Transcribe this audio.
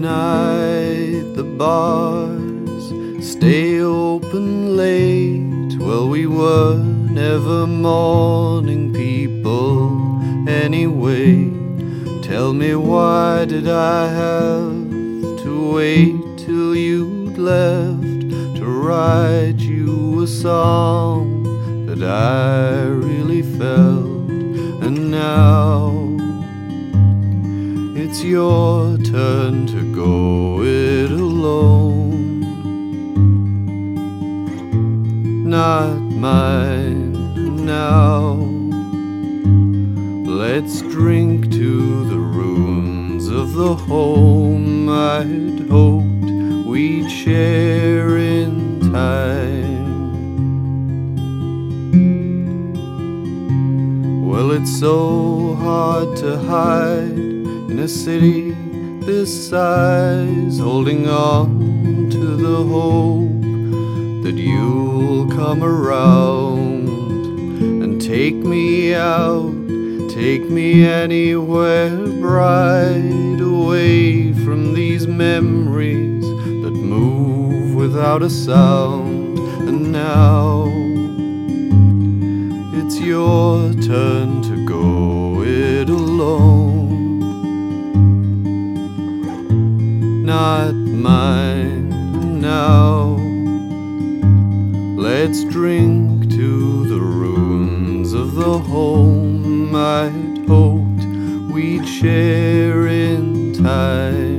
night the bars stay open late. Well, we were never morning people anyway. Tell me why did I have to wait till you'd left to write you a song that I really felt, and now it's your turn to go it alone, not mine now. Let's drink to the ruins of the home I'd hoped we'd share in time. Well, it's so hard to hide in a city this size, holding on to the hope that you'll come around and take me out Take me anywhere bright away from these memories that move without a sound. And now it's your turn to go it alone, not mine now. Let's drink to the ruins of the home I'd hoped we'd share in time.